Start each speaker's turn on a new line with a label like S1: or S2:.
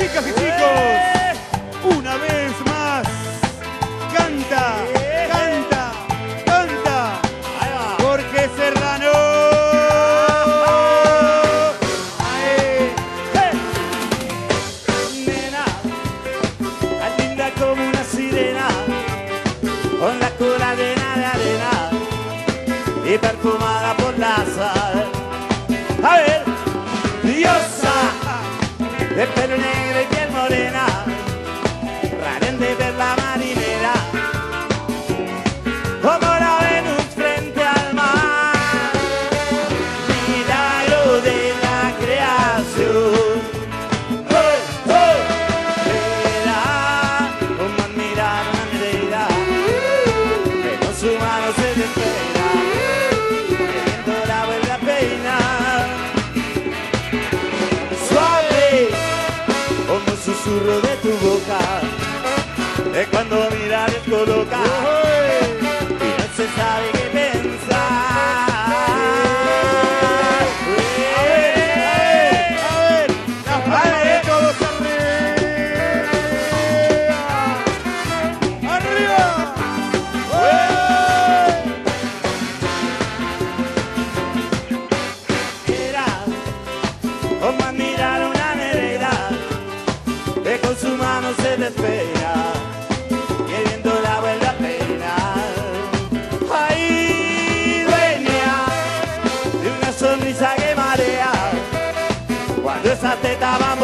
S1: Chicas y chicos, una vez más, canta, canta, canta Jorge Serrano.
S2: Nena, tan linda como una sirena, con la cola llena de arena y perfumada por la sal. A ver, diosa, de susurro de tu boca es cuando mirar descoloca.
S1: de
S2: esa teta vamos.